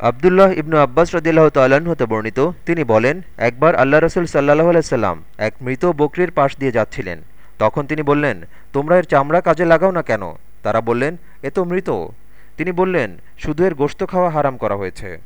আবদুল্লাহ ইবনু আব্বাস রদিল্লাহ তাল্লাহ্ন হতে বর্ণিত, তিনি বলেন, একবার আল্লাহ রসুল সাল্লাহ আলাইসাল্লাম এক মৃত বকরির পাশ দিয়ে যাচ্ছিলেন। তখন তিনি বললেন, তোমরা এর চামড়া কাজে লাগাও না কেন? তারা বললেন, এ তো মৃত। তিনি বললেন, শুধু এর গোশত খাওয়া হারাম করা হয়েছে।